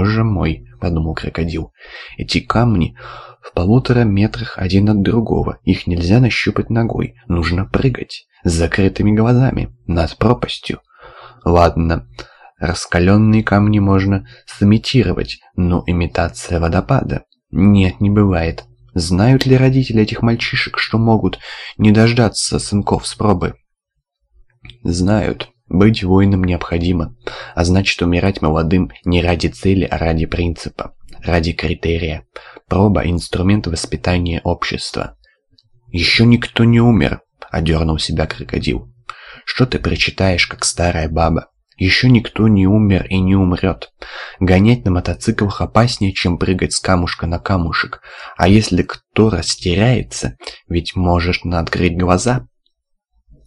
«Боже мой!» — подумал крокодил. «Эти камни в полутора метрах один от другого. Их нельзя нащупать ногой. Нужно прыгать. С закрытыми глазами. Над пропастью. Ладно, раскаленные камни можно сымитировать, но имитация водопада... Нет, не бывает. Знают ли родители этих мальчишек, что могут не дождаться сынков с пробы? Знают. Быть воином необходимо, а значит умирать молодым не ради цели, а ради принципа, ради критерия. Проба – инструмент воспитания общества. «Еще никто не умер», – одернул себя крокодил. «Что ты прочитаешь, как старая баба? Еще никто не умер и не умрет. Гонять на мотоциклах опаснее, чем прыгать с камушка на камушек. А если кто растеряется, ведь можешь открыть глаза».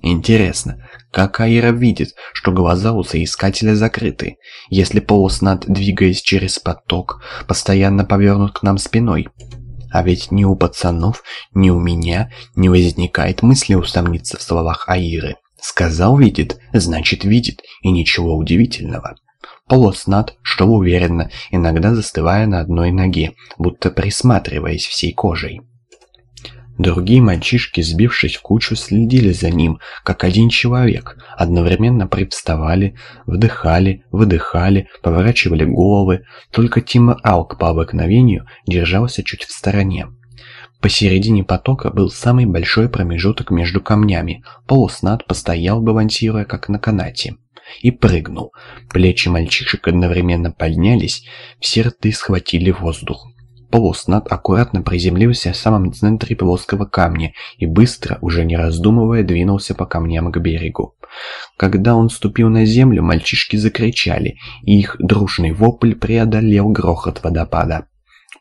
Интересно, как Аира видит, что глаза у соискателя закрыты, если полуснат, двигаясь через поток, постоянно повернут к нам спиной? А ведь ни у пацанов, ни у меня не возникает мысли усомниться в словах Аиры. Сказал видит, значит видит, и ничего удивительного. Полуснат, что уверенно, иногда застывая на одной ноге, будто присматриваясь всей кожей. Другие мальчишки, сбившись в кучу, следили за ним, как один человек, одновременно привставали, вдыхали, выдыхали, поворачивали головы, только Тима Алк по обыкновению держался чуть в стороне. Посередине потока был самый большой промежуток между камнями, полуснат постоял, балансируя как на канате. И прыгнул. Плечи мальчишек одновременно поднялись, все рты схватили воздух. Полуснат аккуратно приземлился в самом центре плоского камня и быстро, уже не раздумывая, двинулся по камням к берегу. Когда он ступил на землю, мальчишки закричали, и их дружный вопль преодолел грохот водопада.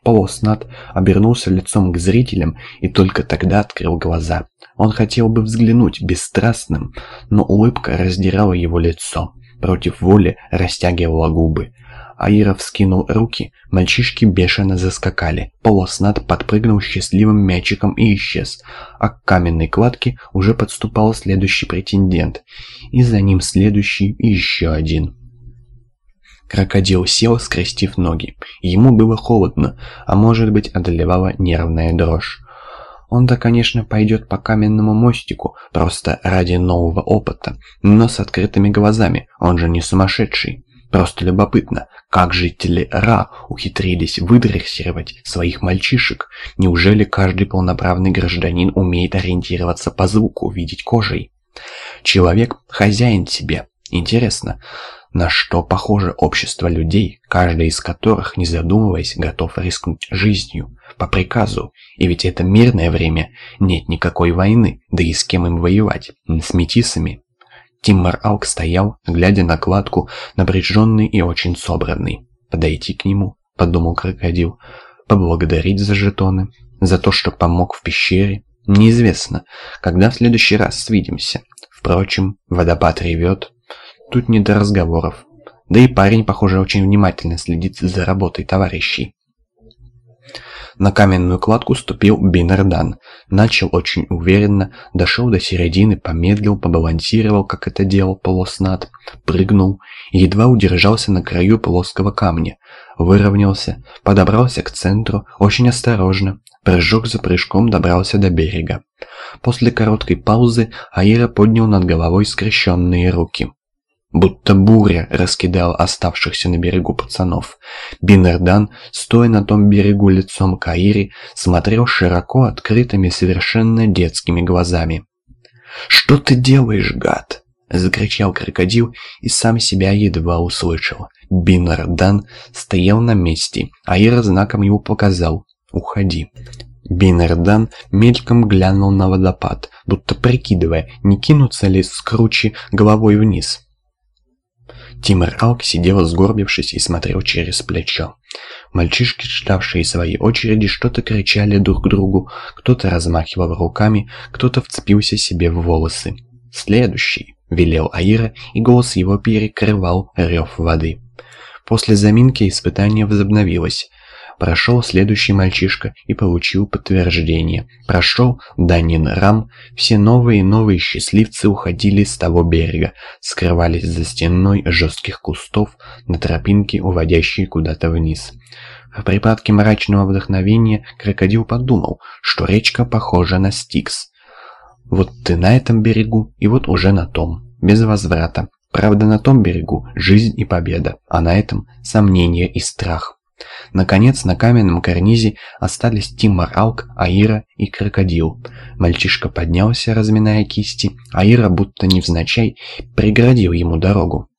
Полуснат обернулся лицом к зрителям и только тогда открыл глаза. Он хотел бы взглянуть бесстрастным, но улыбка раздирала его лицо. Против воли растягивала губы. Аира вскинул руки, мальчишки бешено заскакали. Полоснат подпрыгнул счастливым мячиком и исчез, а к каменной кладке уже подступал следующий претендент, и за ним следующий и еще один. Крокодил сел, скрестив ноги. Ему было холодно, а может быть одолевала нервная дрожь. Он-то, конечно, пойдет по каменному мостику, просто ради нового опыта, но с открытыми глазами, он же не сумасшедший. Просто любопытно, как жители Ра ухитрились выдрессировать своих мальчишек? Неужели каждый полноправный гражданин умеет ориентироваться по звуку, видеть кожей? Человек – хозяин себе. Интересно, на что похоже общество людей, каждый из которых, не задумываясь, готов рискнуть жизнью, по приказу, и ведь это мирное время, нет никакой войны, да и с кем им воевать, с метисами, Тиммар Алк стоял, глядя на кладку, напряженный и очень собранный. «Подойти к нему», — подумал крокодил, — «поблагодарить за жетоны, за то, что помог в пещере. Неизвестно, когда в следующий раз свидимся. Впрочем, водопад ревет. Тут не до разговоров. Да и парень, похоже, очень внимательно следит за работой товарищей. На каменную кладку ступил Бинардан. Начал очень уверенно, дошел до середины, помедлил, побалансировал, как это делал полоснат, прыгнул, едва удержался на краю плоского камня, выровнялся, подобрался к центру, очень осторожно, прыжок за прыжком добрался до берега. После короткой паузы Аира поднял над головой скрещенные руки будто буря раскидал оставшихся на берегу пацанов. Бинердан, стоя на том берегу лицом к Аире, смотрел широко открытыми, совершенно детскими глазами. «Что ты делаешь, гад?» — закричал крокодил и сам себя едва услышал. Бинердан стоял на месте, Аира знаком ему показал «Уходи». Бинердан мельком глянул на водопад, будто прикидывая, не кинуться ли с кручи головой вниз. Тимур Алк сидел сгорбившись и смотрел через плечо. Мальчишки, ждавшие своей очереди, что-то кричали друг другу, кто-то размахивал руками, кто-то вцепился себе в волосы. «Следующий!» — велел Аира, и голос его перекрывал рев воды. После заминки испытание возобновилось. Прошел следующий мальчишка и получил подтверждение. Прошел Данин Рам. Все новые и новые счастливцы уходили с того берега, скрывались за стеной жестких кустов на тропинке, уводящей куда-то вниз. В припадке мрачного вдохновения крокодил подумал, что речка похожа на Стикс. Вот ты на этом берегу, и вот уже на том, без возврата. Правда, на том берегу жизнь и победа, а на этом сомнение и страх. Наконец, на каменном карнизе остались Тимор Алк, Аира и Крокодил. Мальчишка поднялся, разминая кисти. Аира, будто невзначай, преградил ему дорогу.